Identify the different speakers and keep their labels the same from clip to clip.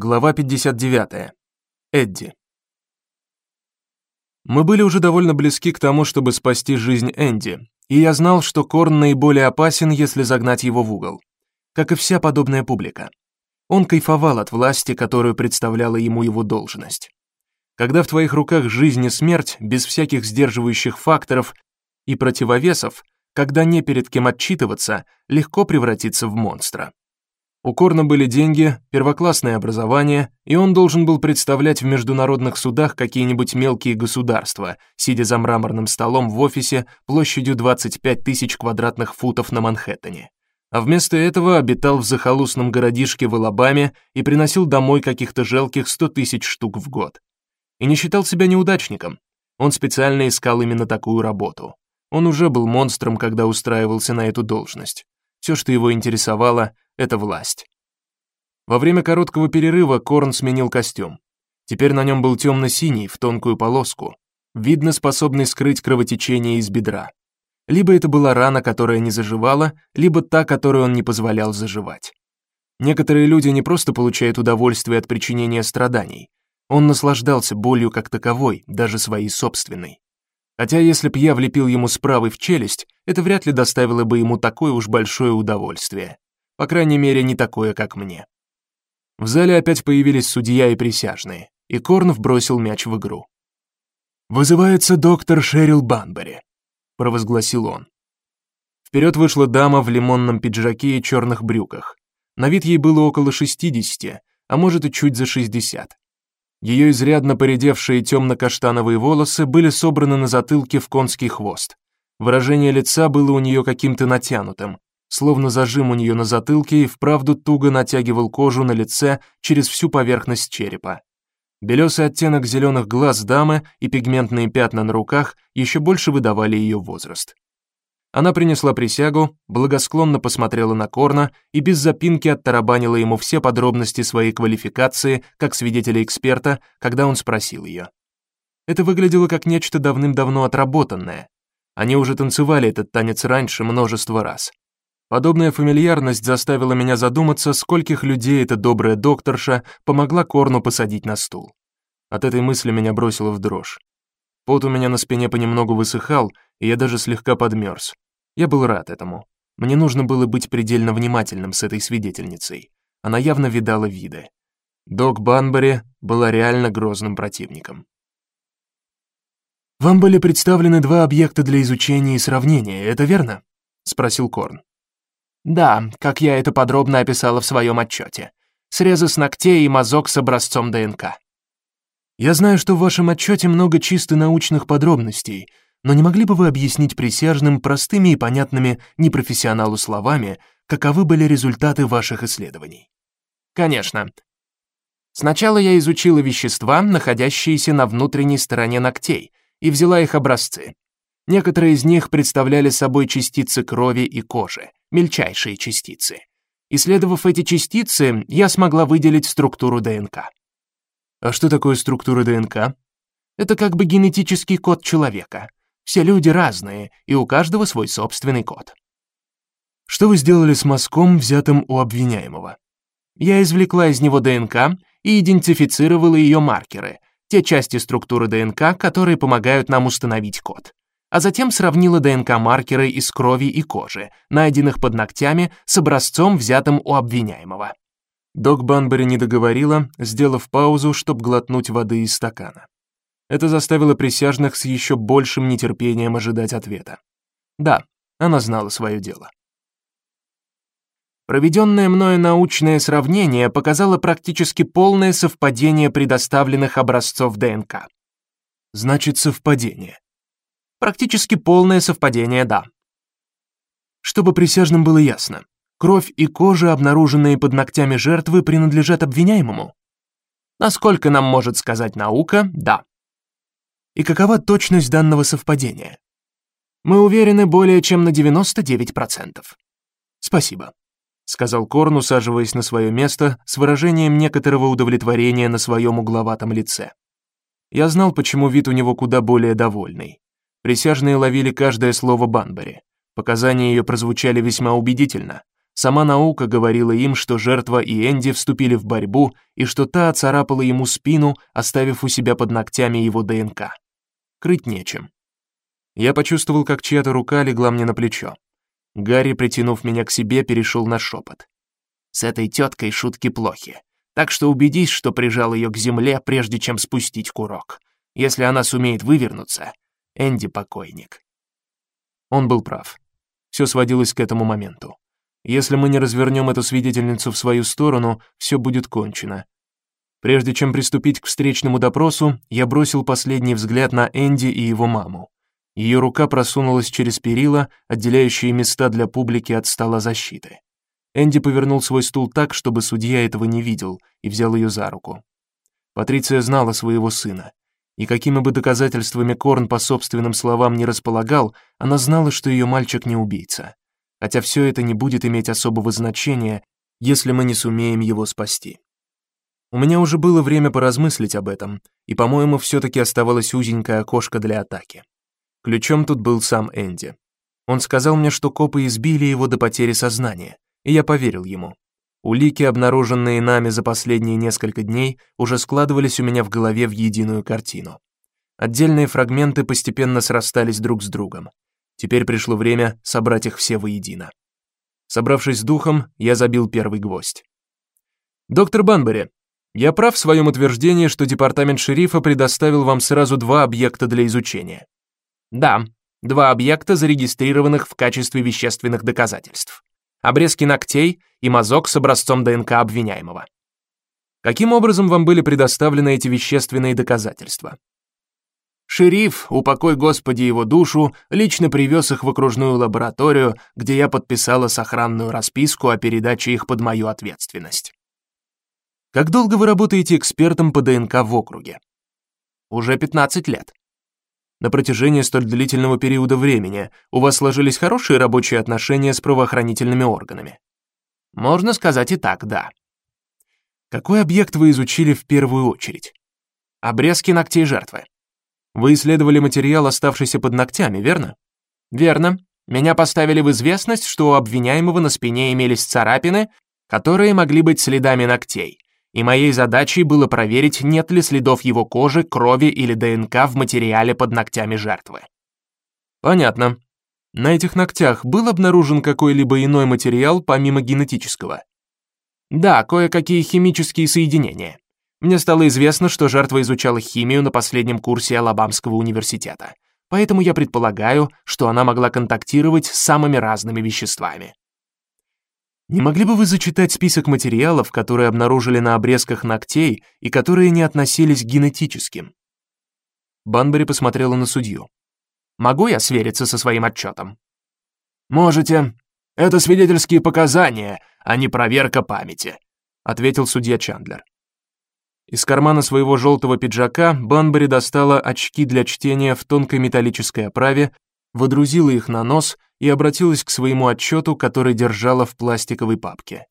Speaker 1: Глава 59. Эдди. Мы были уже довольно близки к тому, чтобы спасти жизнь Энди, и я знал, что Корн наиболее опасен, если загнать его в угол. Как и вся подобная публика. Он кайфовал от власти, которую представляла ему его должность. Когда в твоих руках жизнь и смерть, без всяких сдерживающих факторов и противовесов, когда не перед кем отчитываться, легко превратиться в монстра. У Корна были деньги, первоклассное образование, и он должен был представлять в международных судах какие-нибудь мелкие государства, сидя за мраморным столом в офисе площадью 25 тысяч квадратных футов на Манхэттене. А вместо этого обитал в захолустном городишке в Алабаме и приносил домой каких-то жалких 100 тысяч штук в год. И не считал себя неудачником. Он специально искал именно такую работу. Он уже был монстром, когда устраивался на эту должность. Все, что его интересовало, это власть. Во время короткого перерыва Корн сменил костюм. Теперь на нем был темно-синий в тонкую полоску, видно способный скрыть кровотечение из бедра. Либо это была рана, которая не заживала, либо та, которую он не позволял заживать. Некоторые люди не просто получают удовольствие от причинения страданий. Он наслаждался болью как таковой, даже своей собственной. Хотя если б я влепил ему справа в челюсть, это вряд ли доставило бы ему такое уж большое удовольствие. По крайней мере, не такое, как мне. В зале опять появились судья и присяжные, и Корнов бросил мяч в игру. «Вызывается доктор Шерил Банбери», — провозгласил он. Вперед вышла дама в лимонном пиджаке и черных брюках. На вид ей было около 60, а может и чуть за 60. Ее изрядно поредевшие темно-каштановые волосы были собраны на затылке в конский хвост. Выражение лица было у нее каким-то натянутым, словно зажим у нее на затылке и вправду туго натягивал кожу на лице через всю поверхность черепа. Белесый оттенок зеленых глаз дамы и пигментные пятна на руках еще больше выдавали ее возраст. Она принесла присягу, благосклонно посмотрела на Корна и без запинки оттарабанила ему все подробности своей квалификации как свидетеля-эксперта, когда он спросил ее. Это выглядело как нечто давным-давно отработанное. Они уже танцевали этот танец раньше множество раз. Подобная фамильярность заставила меня задуматься, скольких людей эта добрая докторша помогла Корну посадить на стул. От этой мысли меня бросило в дрожь. Пот у меня на спине понемногу высыхал, и я даже слегка подмерз. Я был рад этому. Мне нужно было быть предельно внимательным с этой свидетельницей. Она явно видала виды. Док Банбери была реально грозным противником. Вам были представлены два объекта для изучения и сравнения, это верно? спросил Корн. Да, как я это подробно описала в своем отчете. Срезы с ногтей и мазок с образцом ДНК. Я знаю, что в вашем отчете много чисто научных подробностей, но не могли бы вы объяснить присяжным простыми и понятными непрофессионалу словами, каковы были результаты ваших исследований? Конечно. Сначала я изучила вещества, находящиеся на внутренней стороне ногтей, и взяла их образцы. Некоторые из них представляли собой частицы крови и кожи, мельчайшие частицы. Исследовав эти частицы, я смогла выделить структуру ДНК. А что такое структура ДНК? Это как бы генетический код человека. Все люди разные, и у каждого свой собственный код. Что вы сделали с мазком, взятым у обвиняемого? Я извлекла из него ДНК и идентифицировала ее маркеры, те части структуры ДНК, которые помогают нам установить код а затем сравнила ДНК-маркеры из крови и кожи, найденных под ногтями, с образцом, взятым у обвиняемого. Док Банбери не договорила, сделав паузу, чтобы глотнуть воды из стакана. Это заставило присяжных с еще большим нетерпением ожидать ответа. Да, она знала свое дело. Проведенное мною научное сравнение показало практически полное совпадение предоставленных образцов ДНК. Значит, совпадение. Практически полное совпадение, да. Чтобы присяжным было ясно, кровь и кожа, обнаруженные под ногтями жертвы, принадлежат обвиняемому. Насколько нам может сказать наука, да. И какова точность данного совпадения? Мы уверены более чем на 99%. Спасибо, сказал Корн, усаживаясь на свое место с выражением некоторого удовлетворения на своем угловатом лице. Я знал, почему вид у него куда более довольный. Присяжные ловили каждое слово Банбери. Показания ее прозвучали весьма убедительно. Сама наука говорила им, что жертва и Энди вступили в борьбу и что та оцарапала ему спину, оставив у себя под ногтями его ДНК. Крыть нечем. Я почувствовал, как чья-то рука легла мне на плечо. Гарри, притянув меня к себе, перешел на шепот. «С этой теткой шутки плохи. Так что убедись, что прижал ее к земле, прежде чем спустить курок. Если она сумеет вывернуться, Энди покойник». Он был прав. Все сводилось к этому моменту. Если мы не развернем эту свидетельницу в свою сторону, все будет кончено. Прежде чем приступить к встречному допросу, я бросил последний взгляд на Энди и его маму. Ее рука просунулась через перила, отделяющие места для публики от стола защиты. Энди повернул свой стул так, чтобы судья этого не видел, и взял ее за руку. Патриция знала своего сына, и какими бы доказательствами Корн по собственным словам не располагал, она знала, что ее мальчик не убийца хотя все это не будет иметь особого значения, если мы не сумеем его спасти. У меня уже было время поразмыслить об этом, и, по-моему, все таки оставалось узенькое окошко для атаки. Ключом тут был сам Энди. Он сказал мне, что копы избили его до потери сознания, и я поверил ему. Улики, обнаруженные нами за последние несколько дней, уже складывались у меня в голове в единую картину. Отдельные фрагменты постепенно срастались друг с другом. Теперь пришло время собрать их все воедино. Собравшись с духом, я забил первый гвоздь. Доктор Банбери, я прав в своем утверждении, что департамент шерифа предоставил вам сразу два объекта для изучения. Да, два объекта, зарегистрированных в качестве вещественных доказательств. Обрезки ногтей и мазок с образцом ДНК обвиняемого. Каким образом вам были предоставлены эти вещественные доказательства? Шериф, упокой Господи его душу, лично привез их в окружную лабораторию, где я подписала сохранную расписку о передаче их под мою ответственность. Как долго вы работаете экспертом по ДНК в округе? Уже 15 лет. На протяжении столь длительного периода времени у вас сложились хорошие рабочие отношения с правоохранительными органами? Можно сказать и так, да. Какой объект вы изучили в первую очередь? Обрезки ногтей жертвы. Вы исследовали материал, оставшийся под ногтями, верно? Верно. Меня поставили в известность, что у обвиняемого на спине имелись царапины, которые могли быть следами ногтей. И моей задачей было проверить, нет ли следов его кожи, крови или ДНК в материале под ногтями жертвы. Понятно. На этих ногтях был обнаружен какой-либо иной материал помимо генетического? Да, кое-какие химические соединения. Мне стало известно, что жертва изучала химию на последнем курсе Алабамского университета. Поэтому я предполагаю, что она могла контактировать с самыми разными веществами. Не могли бы вы зачитать список материалов, которые обнаружили на обрезках ногтей и которые не относились к генетическим? Банбери посмотрела на судью. Могу я свериться со своим отчетом? Можете. Это свидетельские показания, а не проверка памяти, ответил судья Чандлер. Из кармана своего желтого пиджака Банбери достала очки для чтения в тонкой металлической оправе, водрузила их на нос и обратилась к своему отчету, который держала в пластиковой папке.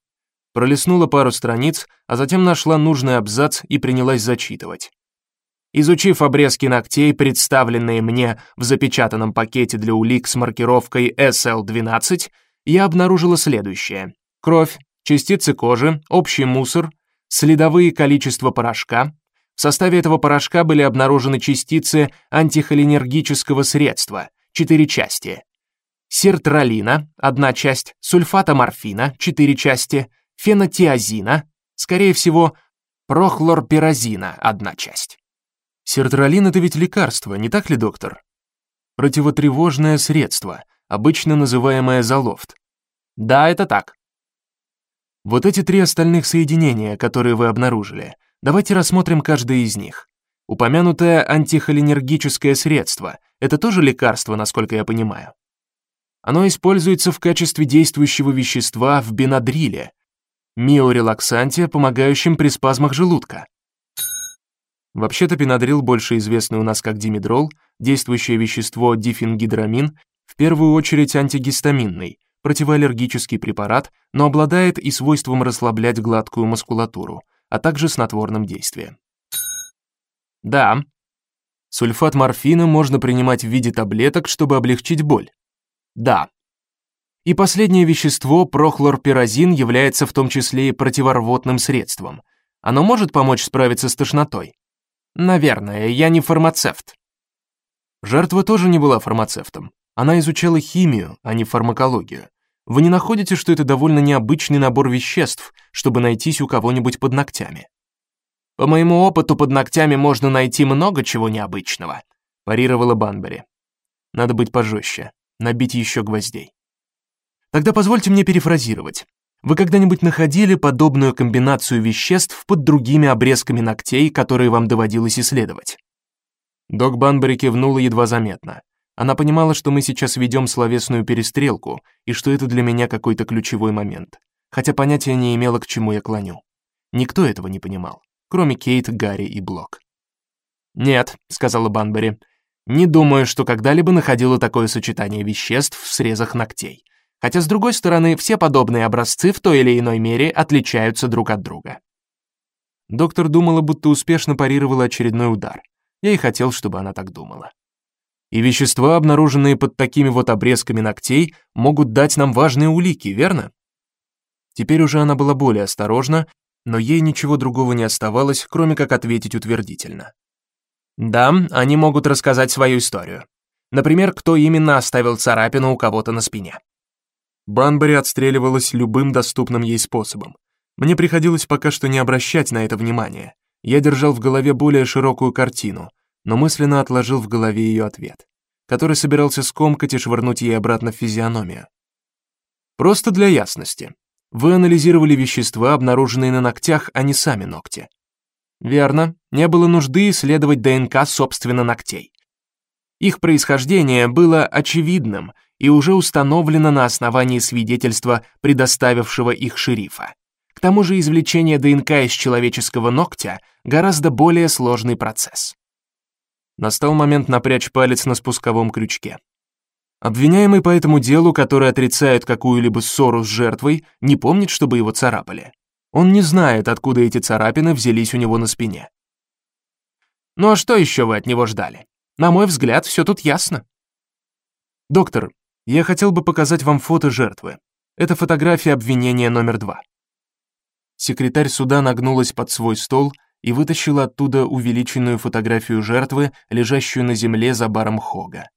Speaker 1: Пролистнула пару страниц, а затем нашла нужный абзац и принялась зачитывать. Изучив обрезки ногтей, представленные мне в запечатанном пакете для улик с маркировкой SL12, я обнаружила следующее: кровь, частицы кожи, общий мусор, следовые количества порошка. В составе этого порошка были обнаружены частицы антихолинергического средства, четыре части. Сертралина, одна часть, сульфата морфина, четыре части, фенотиазина, скорее всего, прохлорпиразина, одна часть. Сертралин это ведь лекарство, не так ли, доктор? Противотревожное средство, обычно называемое залофт. Да, это так. Вот эти три остальных соединения, которые вы обнаружили, давайте рассмотрим каждое из них. Упомянутое антихолинергическое средство – это тоже лекарство, насколько я понимаю. Оно используется в качестве действующего вещества в бенадриле, миорелаксанте, помогающем при спазмах желудка. Вообще-то бенадрил, больше известный у нас как димедрол, действующее вещество дифенгидрамин, в первую очередь антигистаминный, противоаллергический препарат, но обладает и свойством расслаблять гладкую мускулатуру, а также снотворным действием. Да. Сульфат морфина можно принимать в виде таблеток, чтобы облегчить боль. Да. И последнее вещество, прохлорпиразин, является в том числе и противорвотным средством. Оно может помочь справиться с тошнотой? Наверное, я не фармацевт. Жертва тоже не была фармацевтом. Она изучала химию, а не фармакологию. Вы не находите, что это довольно необычный набор веществ, чтобы найтись у кого-нибудь под ногтями? По моему опыту, под ногтями можно найти много чего необычного, парировала Банбери. Надо быть пожестче, набить еще гвоздей. Тогда позвольте мне перефразировать. Вы когда-нибудь находили подобную комбинацию веществ под другими обрезками ногтей, которые вам доводилось исследовать? Док Банбери кивнула едва заметно. Она понимала, что мы сейчас ведем словесную перестрелку, и что это для меня какой-то ключевой момент. Хотя понятия не имела, к чему я клоню. Никто этого не понимал, кроме Кейт, Гарри и Блок. «Нет», — сказала Банбери, — «не думаю, что когда-либо находила такое сочетание веществ в срезах ногтей. Хотя, с другой стороны, все подобные образцы в той или иной мере отличаются друг от друга». Доктор думала, будто успешно парировала очередной удар. Я и хотел, чтобы она так думала. И вещества, обнаруженные под такими вот обрезками ногтей, могут дать нам важные улики, верно? Теперь уже она была более осторожна, но ей ничего другого не оставалось, кроме как ответить утвердительно. Да, они могут рассказать свою историю. Например, кто именно оставил царапину у кого-то на спине. Банбери отстреливалась любым доступным ей способом. Мне приходилось пока что не обращать на это внимания. Я держал в голове более широкую картину, но мысленно отложил в голове ее ответ, который собирался скомкать и швырнуть ей обратно в физиономию. Просто для ясности. Вы анализировали вещества, обнаруженные на ногтях, а не сами ногти. Верно, не было нужды исследовать ДНК собственно ногтей. Их происхождение было очевидным и уже установлено на основании свидетельства, предоставившего их шерифа. К тому же извлечение ДНК из человеческого ногтя гораздо более сложный процесс. Настал момент напрячь палец на спусковом крючке. Обвиняемый по этому делу, который отрицает какую-либо ссору с жертвой, не помнит, чтобы его царапали. Он не знает, откуда эти царапины взялись у него на спине. Ну а что еще вы от него ждали? На мой взгляд, все тут ясно. Доктор, я хотел бы показать вам фото жертвы. Это фотография обвинения номер два. Секретарь суда нагнулась под свой стол и вытащила оттуда увеличенную фотографию жертвы, лежащую на земле за баром Хога.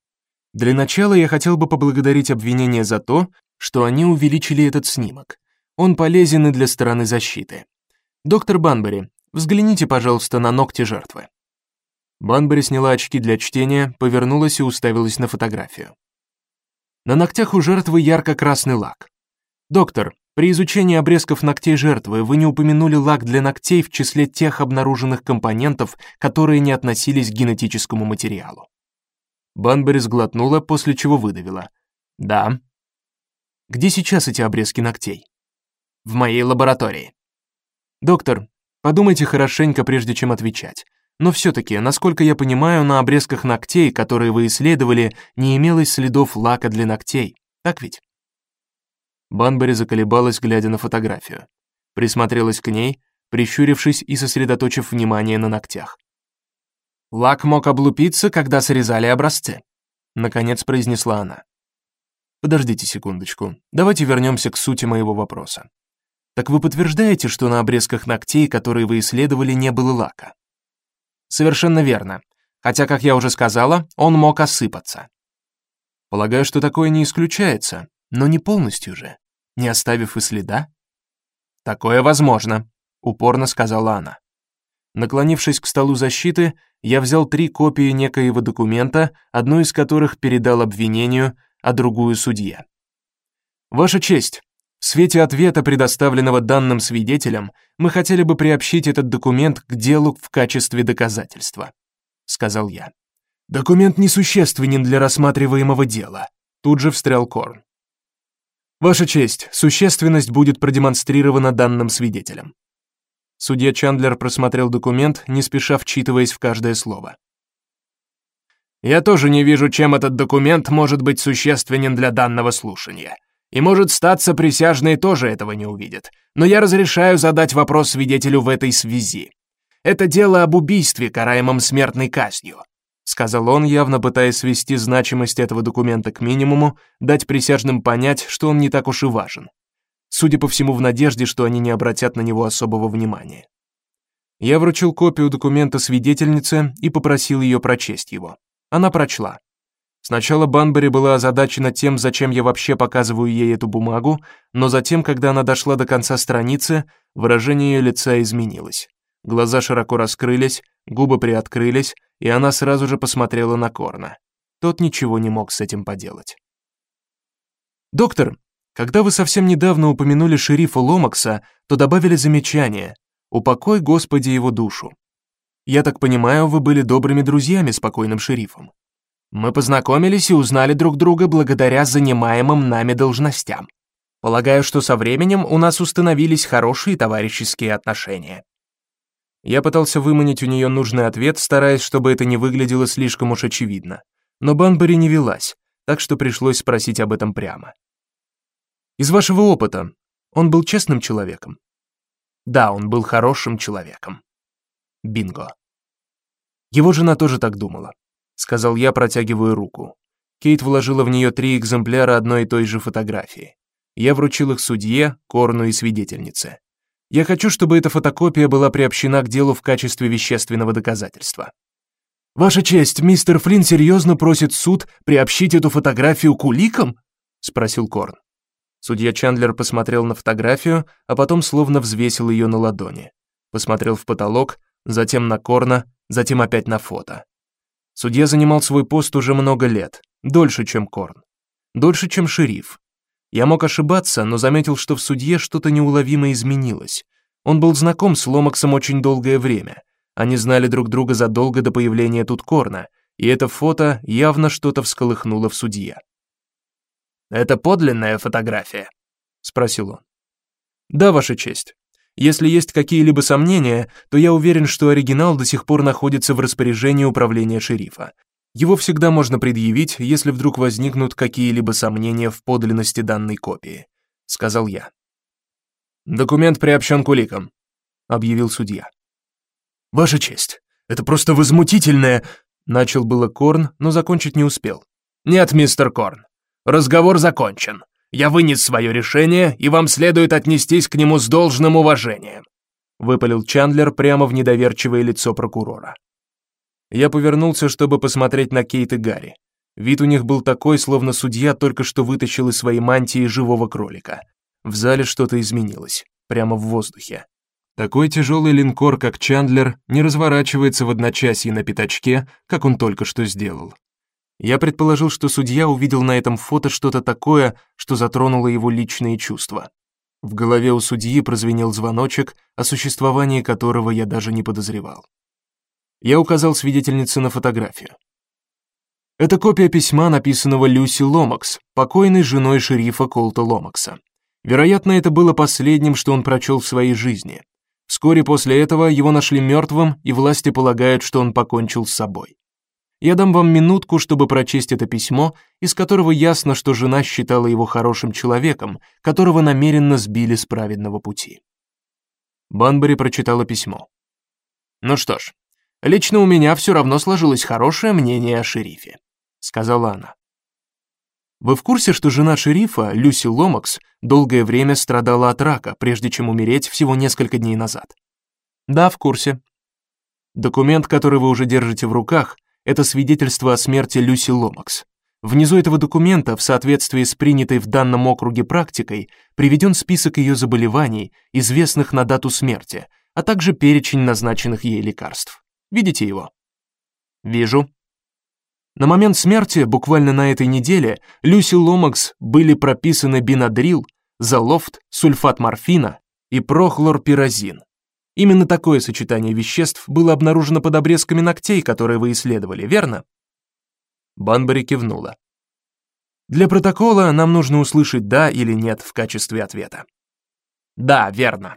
Speaker 1: Для начала я хотел бы поблагодарить обвинение за то, что они увеличили этот снимок. Он полезен и для стороны защиты. Доктор Банбери, взгляните, пожалуйста, на ногти жертвы. Банбери сняла очки для чтения, повернулась и уставилась на фотографию. На ногтях у жертвы ярко-красный лак. Доктор, при изучении обрезков ногтей жертвы вы не упомянули лак для ногтей в числе тех обнаруженных компонентов, которые не относились к генетическому материалу. Банбери сглотнула, после чего выдавила: "Да. Где сейчас эти обрезки ногтей?" "В моей лаборатории." "Доктор, подумайте хорошенько прежде чем отвечать. Но все таки насколько я понимаю, на обрезках ногтей, которые вы исследовали, не имелось следов лака для ногтей. Так ведь?" Банбери заколебалась, глядя на фотографию. Присмотрелась к ней, прищурившись и сосредоточив внимание на ногтях. Лак мог облупиться, когда срезали образцы, наконец произнесла она. Подождите секундочку. Давайте вернемся к сути моего вопроса. Так вы подтверждаете, что на обрезках ногтей, которые вы исследовали, не было лака? Совершенно верно. Хотя, как я уже сказала, он мог осыпаться. Полагаю, что такое не исключается, но не полностью же, не оставив и следа. Такое возможно, упорно сказала она. Наклонившись к столу защиты, я взял три копии некоего документа, одну из которых передал обвинению, а другую судье. Ваша честь, в свете ответа, предоставленного данным свидетелям, мы хотели бы приобщить этот документ к делу в качестве доказательства, сказал я. Документ несущественен для рассматриваемого дела, тут же встрял Корн. Ваша честь, существенность будет продемонстрирована данным свидетелем. Судья Чандлер просмотрел документ, не спеша вчитываясь в каждое слово. Я тоже не вижу, чем этот документ может быть существенен для данного слушания. И может статься присяжные тоже этого не увидят. Но я разрешаю задать вопрос свидетелю в этой связи. Это дело об убийстве, караемом смертной казнью. сказал он, явно пытаясь свести значимость этого документа к минимуму, дать присяжным понять, что он не так уж и важен. Судя по всему, в надежде, что они не обратят на него особого внимания. Я вручил копию документа свидетельнице и попросил ее прочесть его. Она прочла. Сначала Банбери была озадачена тем, зачем я вообще показываю ей эту бумагу, но затем, когда она дошла до конца страницы, выражение ее лица изменилось. Глаза широко раскрылись, губы приоткрылись, и она сразу же посмотрела на Корна. Тот ничего не мог с этим поделать. Доктор, когда вы совсем недавно упомянули шерифа Ломакса, то добавили замечание: "Упокой, Господи, его душу". Я так понимаю, вы были добрыми друзьями с покойным шерифом. Мы познакомились и узнали друг друга благодаря занимаемым нами должностям. Полагаю, что со временем у нас установились хорошие товарищеские отношения. Я пытался выманить у нее нужный ответ, стараясь, чтобы это не выглядело слишком уж очевидно. Но Банбери не велась, так что пришлось спросить об этом прямо. Из вашего опыта, он был честным человеком? Да, он был хорошим человеком. Бинго. Его жена тоже так думала сказал я, протягивая руку. Кейт вложила в нее три экземпляра одной и той же фотографии. Я вручил их судье, Корну и свидетельнице. Я хочу, чтобы эта фотокопия была приобщена к делу в качестве вещественного доказательства. Ваша честь, мистер Флинн серьезно просит суд приобщить эту фотографию к уликам? спросил Корн. Судья Чандлер посмотрел на фотографию, а потом словно взвесил ее на ладони. Посмотрел в потолок, затем на Корна, затем опять на фото. Судья занимал свой пост уже много лет, дольше, чем Корн. Дольше, чем шериф. Я мог ошибаться, но заметил, что в судье что-то неуловимо изменилось. Он был знаком с Ломаксом очень долгое время. Они знали друг друга задолго до появления тут Корна, и это фото явно что-то всколыхнуло в судье. «Это подлинная фотография?» — спросил он. «Да, Ваша честь. Если есть какие-либо сомнения, то я уверен, что оригинал до сих пор находится в распоряжении управления шерифа. Его всегда можно предъявить, если вдруг возникнут какие-либо сомнения в подлинности данной копии, сказал я. Документ приобщен к уликам, объявил судья. Ваша честь, это просто возмутительное, начал было Корн, но закончить не успел. Нет, мистер Корн. Разговор закончен. Я вынес свое решение, и вам следует отнестись к нему с должным уважением», выпалил Чандлер прямо в недоверчивое лицо прокурора. Я повернулся, чтобы посмотреть на Кейт и Гарри. Вид у них был такой, словно судья только что вытащил из своей мантии живого кролика. В зале что-то изменилось, прямо в воздухе. Такой тяжелый линкор, как Чандлер, не разворачивается в одночасье на пятачке, как он только что сделал. Я предположил, что судья увидел на этом фото что-то такое, что затронуло его личные чувства. В голове у судьи прозвенел звоночек, о существовании которого я даже не подозревал. Я указал свидетельнице на фотографию. Это копия письма, написанного Люси Ломакс, покойной женой шерифа Колта Ломакса. Вероятно, это было последним, что он прочел в своей жизни. Вскоре после этого его нашли мертвым, и власти полагают, что он покончил с собой. Я дам вам минутку, чтобы прочесть это письмо, из которого ясно, что жена считала его хорошим человеком, которого намеренно сбили с праведного пути. Банбери прочитала письмо. Ну что ж, лично у меня все равно сложилось хорошее мнение о шерифе, сказала она. Вы в курсе, что жена шерифа, Люси Ломакс, долгое время страдала от рака, прежде чем умереть всего несколько дней назад? Да, в курсе. Документ, который вы уже держите в руках, это свидетельство о смерти Люси Ломакс. Внизу этого документа, в соответствии с принятой в данном округе практикой, приведен список ее заболеваний, известных на дату смерти, а также перечень назначенных ей лекарств. Видите его? Вижу. На момент смерти, буквально на этой неделе, Люси Ломакс были прописаны бинадрил, залофт, сульфат морфина и прохлорпиразин. Именно такое сочетание веществ было обнаружено под обрезками ногтей, которые вы исследовали, верно? Банбери кивнула. Для протокола нам нужно услышать да или нет в качестве ответа. Да, верно.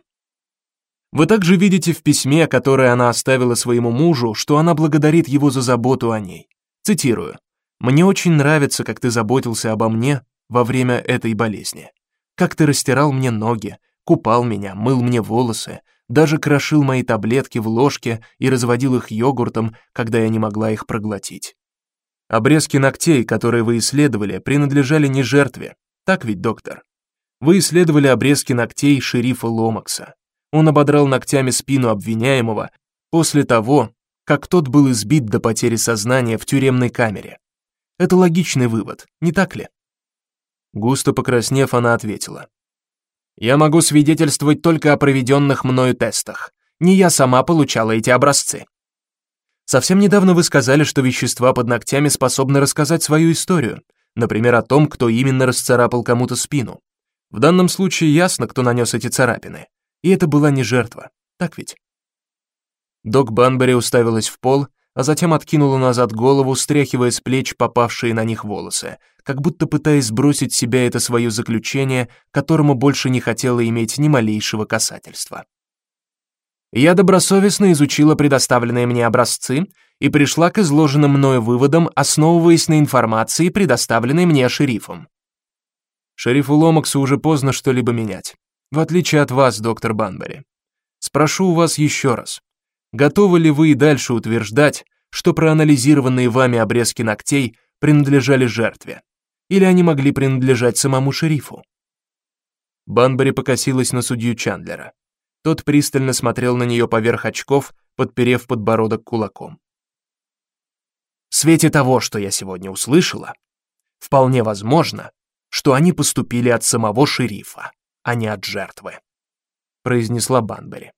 Speaker 1: Вы также видите в письме, которое она оставила своему мужу, что она благодарит его за заботу о ней. Цитирую: "Мне очень нравится, как ты заботился обо мне во время этой болезни. Как ты растирал мне ноги, купал меня, мыл мне волосы, даже крошил мои таблетки в ложке и разводил их йогуртом, когда я не могла их проглотить. Обрезки ногтей, которые вы исследовали, принадлежали не жертве. Так ведь, доктор? Вы исследовали обрезки ногтей шерифа Ломакса. Он ободрал ногтями спину обвиняемого после того, как тот был избит до потери сознания в тюремной камере. Это логичный вывод, не так ли? Густо покраснев, она ответила: Я могу свидетельствовать только о проведенных мною тестах. Не я сама получала эти образцы. Совсем недавно вы сказали, что вещества под ногтями способны рассказать свою историю, например, о том, кто именно расцарапал кому-то спину. В данном случае ясно, кто нанес эти царапины, и это была не жертва. Так ведь? Док Банбери уставилась в пол, а затем откинула назад голову, стряхивая с плеч попавшие на них волосы, как будто пытаясь сбросить с себя это свое заключение, которому больше не хотела иметь ни малейшего касательства. Я добросовестно изучила предоставленные мне образцы и пришла к изложенным мною выводам, основываясь на информации, предоставленной мне шерифом. Шерифу Ломаксу уже поздно что-либо менять, в отличие от вас, доктор Банбери. Спрошу у вас еще раз. Готовы ли вы и дальше утверждать, что проанализированные вами обрезки ногтей принадлежали жертве? Или они могли принадлежать самому шерифу? Банбери покосилась на судью Чандлера. Тот пристально смотрел на нее поверх очков, подперев подбородок кулаком. В свете того, что я сегодня услышала, вполне возможно, что они поступили от самого шерифа, а не от жертвы, произнесла Банбери.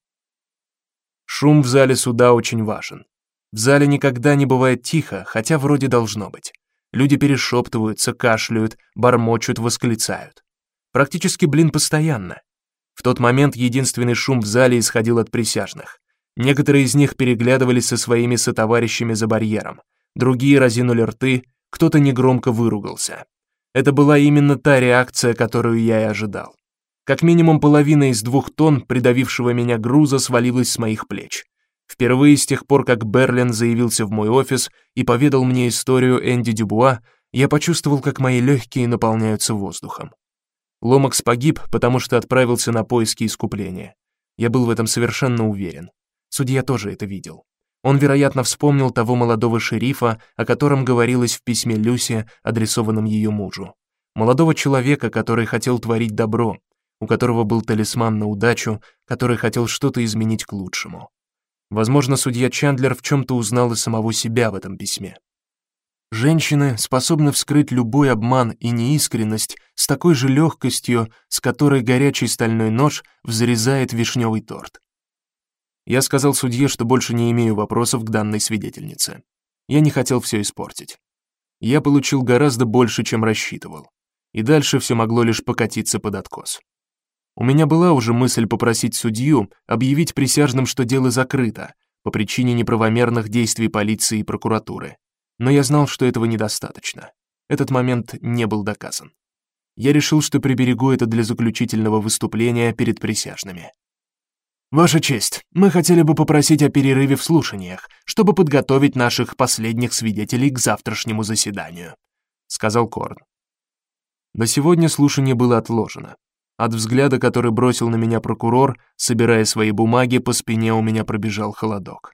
Speaker 1: Шум в зале суда очень важен. В зале никогда не бывает тихо, хотя вроде должно быть. Люди перешептываются, кашляют, бормочут, восклицают. Практически, блин, постоянно. В тот момент единственный шум в зале исходил от присяжных. Некоторые из них переглядывались со своими сотоварищами за барьером, другие разинули рты, кто-то негромко выругался. Это была именно та реакция, которую я и ожидал. Как минимум половина из двух тонн придавившего меня груза свалилась с моих плеч. Впервые с тех пор, как Берлин заявился в мой офис и поведал мне историю Энди Дюбуа, я почувствовал, как мои легкие наполняются воздухом. Ломакс погиб, потому что отправился на поиски искупления. Я был в этом совершенно уверен. Судья тоже это видел. Он, вероятно, вспомнил того молодого шерифа, о котором говорилось в письме Люси, адресованном ее мужу. Молодого человека, который хотел творить добро, у которого был талисман на удачу, который хотел что-то изменить к лучшему. Возможно, судья Чандлер в чем то узнал и самого себя в этом письме. Женщины способны вскрыть любой обман и неискренность с такой же легкостью, с которой горячий стальной нож взрезает вишневый торт. Я сказал судье, что больше не имею вопросов к данной свидетельнице. Я не хотел все испортить. Я получил гораздо больше, чем рассчитывал, и дальше все могло лишь покатиться под откос. У меня была уже мысль попросить судью объявить присяжным, что дело закрыто по причине неправомерных действий полиции и прокуратуры. Но я знал, что этого недостаточно. Этот момент не был доказан. Я решил, что приберегу это для заключительного выступления перед присяжными. Ваша честь, мы хотели бы попросить о перерыве в слушаниях, чтобы подготовить наших последних свидетелей к завтрашнему заседанию, сказал Корн. До сегодня слушание было отложено. От взгляда, который бросил на меня прокурор, собирая свои бумаги, по спине у меня пробежал холодок.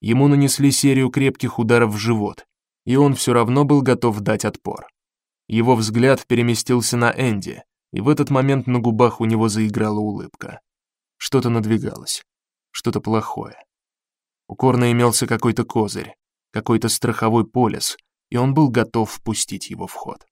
Speaker 1: Ему нанесли серию крепких ударов в живот, и он все равно был готов дать отпор. Его взгляд переместился на Энди, и в этот момент на губах у него заиграла улыбка. Что-то надвигалось, что-то плохое. У Корна имелся какой-то козырь, какой-то страховой полис, и он был готов впустить его в ход.